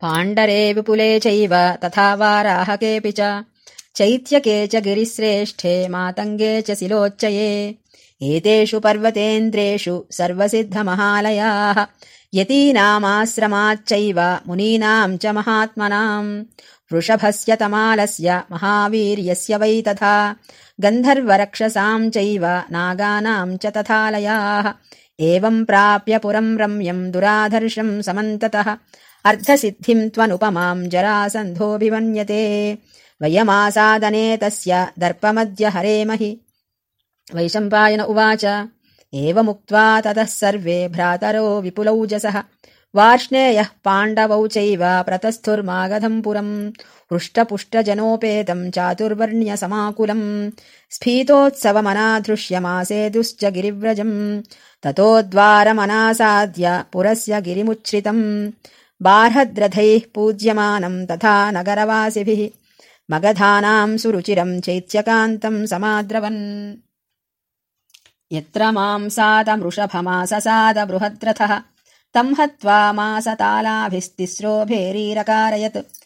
पाण्डरे विपुले चैव तथा वाराहकेऽपि च। चैत्यके च गिरिश्रेष्ठे मातङ्गे च शिलोच्चये एतेषु पर्वतेन्द्रेषु सर्वसिद्धमहालयाः। यतीनामाश्रमाच्चैव मुनीनाम् च महात्मनाम्। वृषभस्य तमालस्य महावीर्यस्य वै तथा। गन्धर्वरक्षसाम् चैव नागानाम् च तथालयाः। एवम् प्राप्य पुरम् रम्यम् दुराधर्षम् समन्ततः अर्धसिद्धिम् त्वनुपमाम् जरासन्धोऽभिमन्यते वयमासादने तस्य दर्पमद्य हरेमहि वैशम्पायन उवाच एवमुक्त्वा ततः सर्वे भ्रातरो विपुलौजसः वार्ष्णेयः पाण्डवौ चैव प्रतस्थुर्मागधम् पुरम् हृष्टपुष्टजनोपेतम् चातुर्वर्ण्यसमाकुलम्। स्फीतोत्सवमनाधृष्यमासेदुश्च गिरिव्रजम्। ततो द्वारमनासाद्य पुरस्य गिरिमुच्छ्रितम् बार्हद्रथैः पूज्यमानम् तथा नगरवासिभिः मगधानाम् सुरुचिरम् चैत्यकान्तम् समाद्रवन्। यत्र मांसादमृषभमाससाद बृहद्रथः तम् हत्वा मासतालाभिस्तिस्रो भेरीरकारयत्